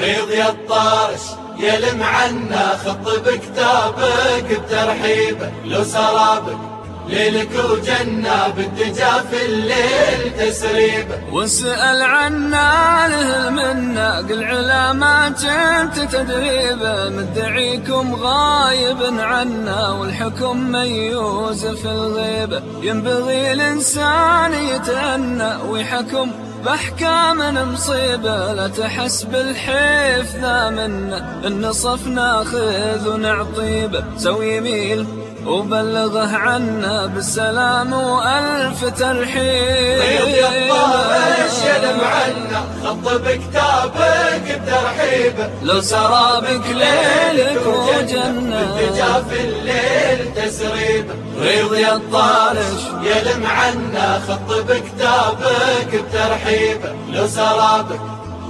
ريض يا الطارش يلم عنا خط بكتابك بترحيبه. لو سرابك ليلك وجنة بالدجا في الليل تسريبه. واسأل عنا له المنة قل علا ما كنت تدريبه. مدعيكم غايب عنا والحكم ميوز في الغيبة. ينبغي الإنسان يتأنى ويحكم بأحكام مصيبة لا تحس بالحيف ذا منا النصف ناخذ ونعطيبه سوي يميل وبلغه عنا بالسلام وألف ترحيب يلم عنا خط بكتابك بترحيبه لو سرابك ليلك وجنة. بالدجا في الليل تسريبه ريض يا الطارش يلم عنا خط بكتابك بترحيبه لو سرابك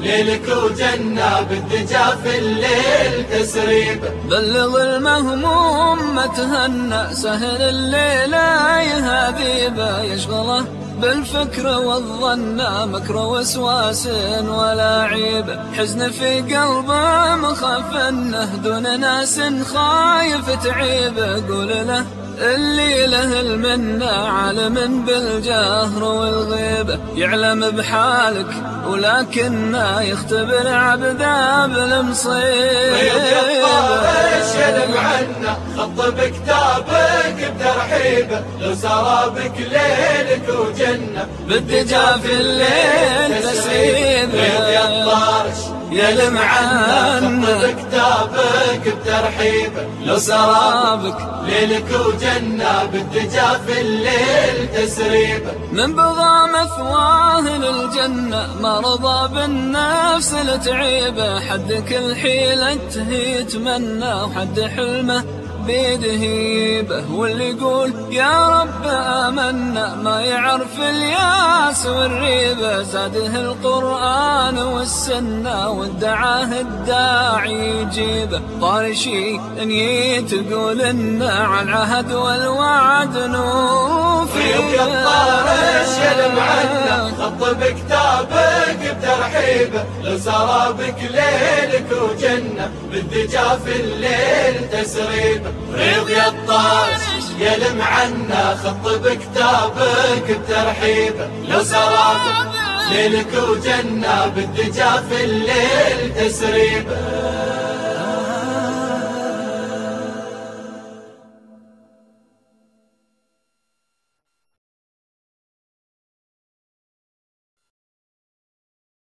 ليلك وجنة بالدجا في الليل تسريبه بلغ المهموم ما تهنى سهل الليلة يهذيبه يشغله بالفكر والظن مكر وسواس ولا عيب. حزن في قلبه مخفنه دون ناس خايف تعيبه قول له اللي له المنة عالم بالجهر والغيبة يعلم بحالك ولكنه يختبر عبده بالمصيبة يلم عنا خط بكتابك بترحيبه لو سرابك ليلك وجنة بالدجا في الليل يا الطارش يلم عنا بكتابك بترحيبه لو سرابك ليلك وجنة بالدجا في الليل تسريبه من بغى مثواه للجنة ما رضى بالنفس لتعيبه حد كل حيلة يتمنى وحد حلمه بيده هيبه واللي يقول يا رب آمنا ما يعرف الياس والريبة زاده القرآن والسنة وادعاه الداعي يجيبه طارشي إن تقول إن على العهد والوعد نوفي. الطارش عنا خط بكتابك بترحيبه لو سرابك ليلك وجنة بالدجا في الليل تسريبه ريض يا الطارش. يلم عنا خط بكتابك بترحيبه لو سرابك ليلك وجنة في الليل تسريبه